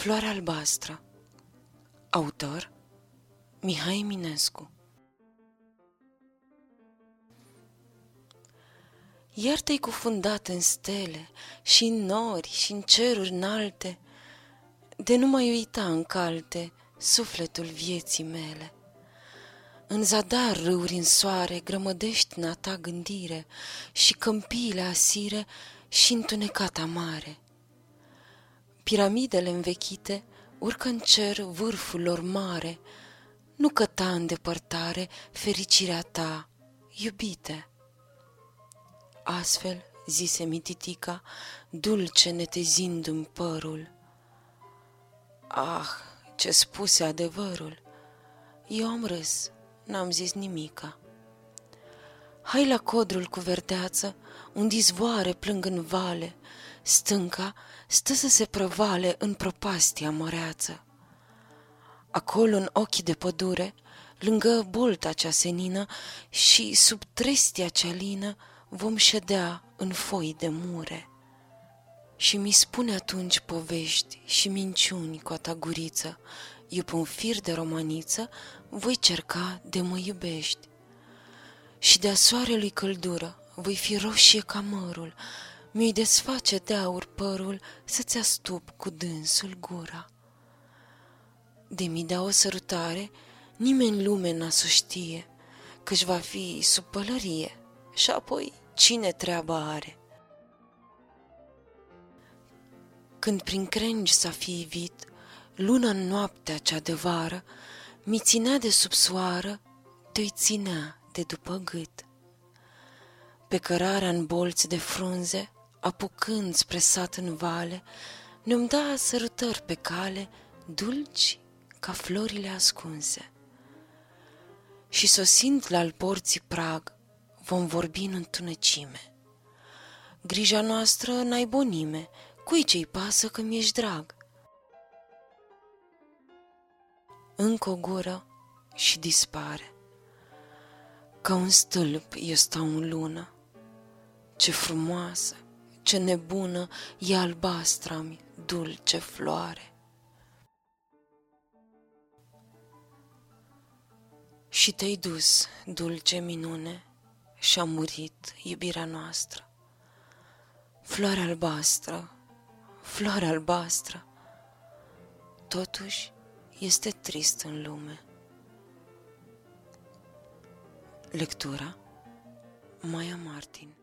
Floarea albastră Autor Mihai Minescu Iar te-ai cufundat în stele și în nori și în ceruri înalte, de nu mai uita în calte sufletul vieții mele. În zadar râuri în soare grămădești na ta gândire și câmpiile asire și întunecata mare. Piramidele învechite urcă în cer vârful lor mare, nu căta în depărtare fericirea ta, iubite. Astfel, zise mititica, dulce netezindu-mi părul. Ah, ce spuse adevărul! Eu am râs, n-am zis nimica. Hai la codrul cu verdeață, unde izvoare plâng în vale, stânca stă să se prăvale în propastia măreață. Acolo, în ochii de pădure, lângă bolta cea senină și sub trestia cea lină, vom ședea în foi de mure. Și mi spune atunci povești și minciuni cu a ta guriță, eu pe un fir de romaniță voi cerca de mă iubești. Și de-a soarelui căldură voi fi roșie ca mărul, mi-i desface de aur părul să-ți astup cu dânsul gura. De mi da o sărutare, nimeni lume n-a să știe, căci va fi sub pălărie și apoi cine treaba are. Când prin crengi s-a fi ivit, luna în noaptea cea de vară, mi ținea de sub soară, te-i ținea de după gât. Pe cărarea în bolți de frunze, apucând spre sat în vale, ne-om da sărutări pe cale, dulci ca florile ascunse. Și sosind la al porții prag, vom vorbi în întunecime. Grija noastră n-ai bonime, cui ce-i pasă că mi-ești drag? Încă o gură și dispare. Ca un stâlp eu stau în lună. Ce frumoasă, ce nebună e albastra-mi, dulce floare. Și te-ai dus, dulce minune, și-a murit iubirea noastră. Floare albastră, floare albastră, totuși este trist în lume. Lectura Maya Martin